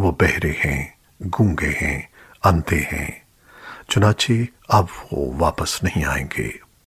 वो बहरे हैं गूँगे हैं अंधे हैं। चुनाचे अब वो वापस नहीं आएँगे।